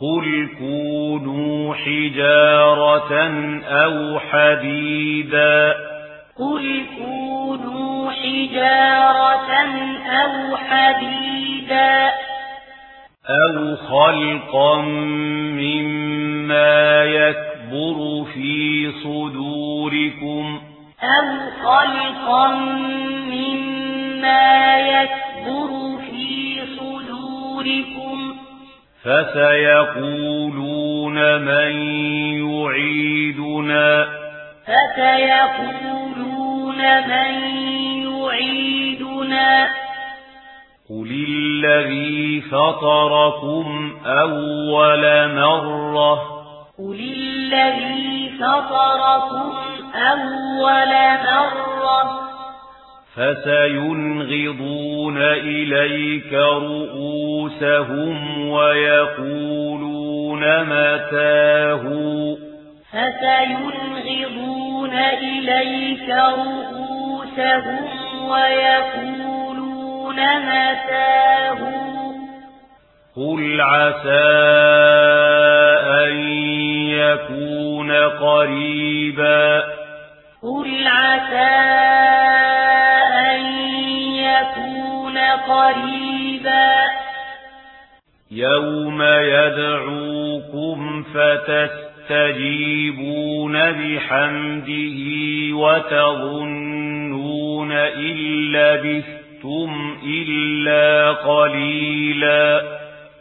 قل كونوا حجارة أو حديدا قل كونوا حجارة أو حديدا أو خلقا مما يكبر في صدوركم أو خلقا مما يكبر فسيقولون من يعيدنا فسيقولون من يعيدنا قل الذي فطركم أول مرة قل الذي فطركم أول مرة فسينغضون إليك رؤوسهم ويقولون متاه. فسينغضون إليك رؤوسهم ويقولون متاه. قل عسى أن يكون قريبا. قل عسى قريبا. يوم يدعوكم فتستجيبون بحمده وتظنون إن لبثتم إلا قليلا.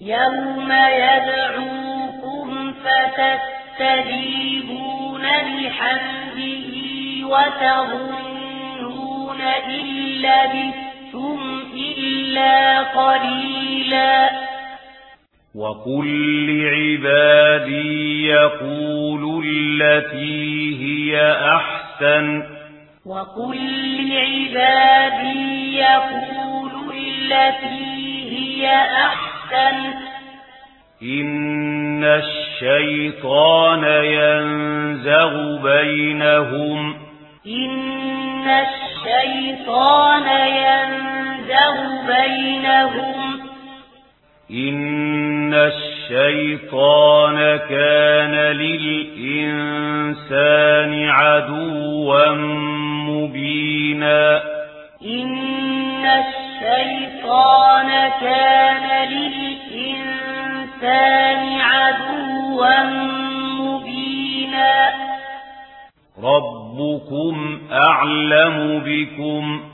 يوم يدعوكم فتستجيبون بحمده وتظنون إلا بثتم إلا قليلا وقل لعبادي يقولوا التي هي أحسن وقل لعبادي يقولوا التي هي أحسن إن الشيطان ينزغ بينهم إن الشيطان بينهم إن الشيطان كان للإنسان عدوا مبينا إن الشيطان كان للإنسان عدوا مبينا ربكم أعلم بكم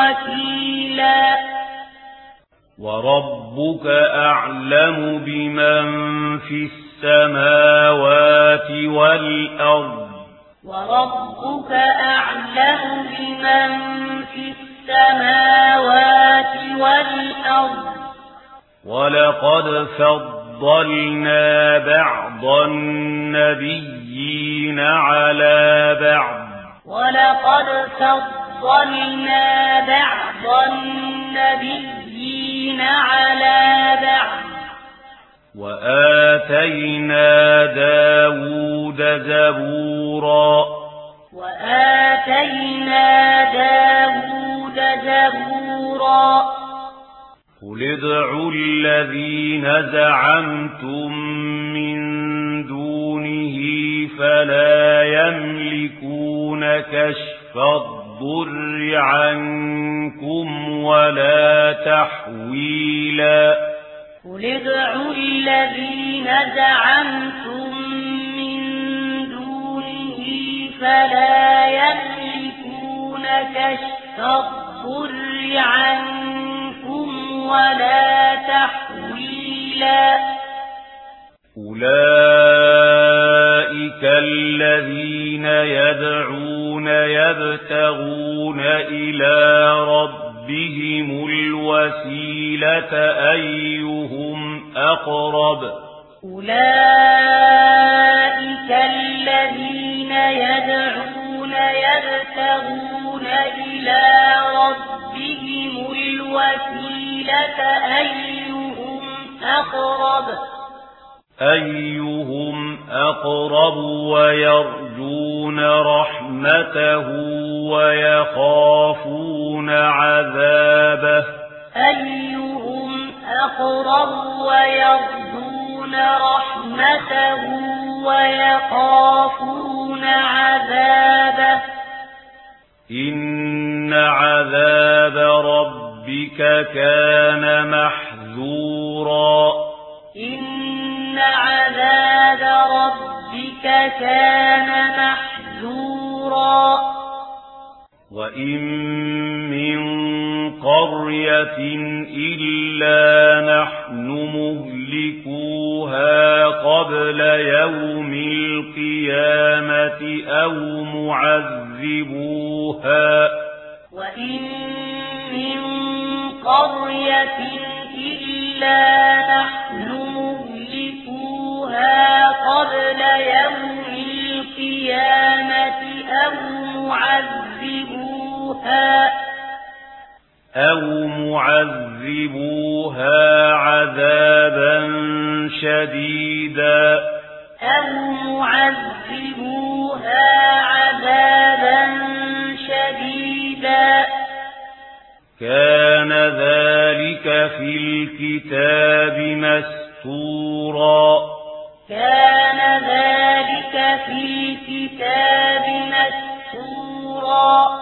وكيلا. وربك أعلم بمن في السماوات والأرض. وربك أعلم بمن في السماوات والأرض. ولقد فضلنا بعض النبيين على بعض. ولقد فضلنا فضلنا بعض النبيين على بعض وآتينا داود زبورا وآتينا داود زبورا قل ادعوا الذين زعمتم من دونه فلا يملكون كشف الضر الضر عنكم ولا تحويلا قل ادعوا الذين زعمتم من دونه فلا يملكون كشف الضر عنكم ولا تحويلا. أولئك الذين يبتغون إلى ربهم الوسيلة أيهم أقرب أولئك الذين يدعون يبتغون إلى ربهم أيهم أقرب ويرجون رحمته ويخافون عذابه أيهم أقرب ويرجون رحمته ويخافون عذابه إن عذاب ربك كان محذورا كَانَ مَحْذُورًا. وَإِن مِّن قَرْيَةٍ إِلَّا نَحْنُ مُهْلِكُوهَا قَبْلَ يَوْمِ الْقِيَامَةِ أَوْ مُعَذِّبُوهَا. وَإِن مِّن قَرْيَةٍ إِلَّا نَحْنُ معذبوها أو معذبوها عذابا شديدا. أو معذبوها عذابا شديدا. كان ذلك في الكتاب مستورا. كان ذلك في الله